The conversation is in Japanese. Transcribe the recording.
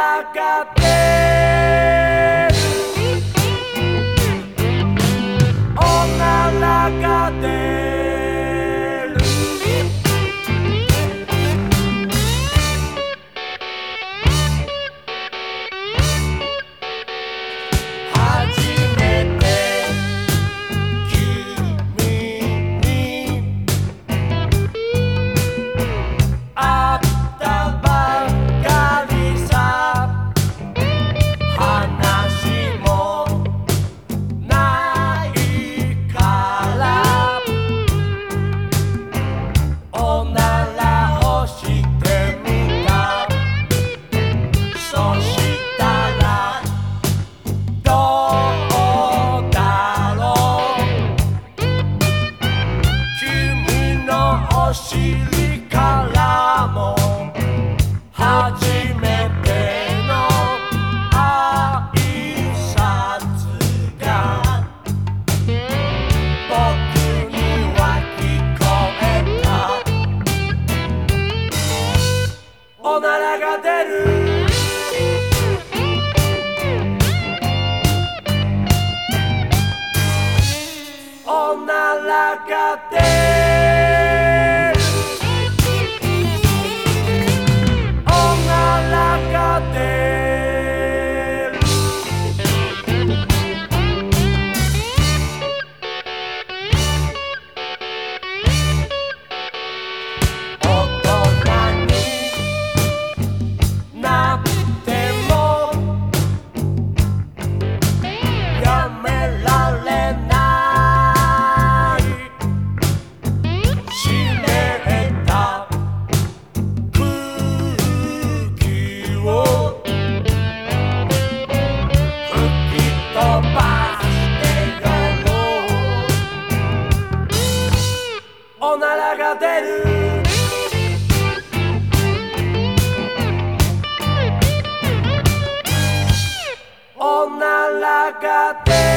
中で女中で。る。おならがて até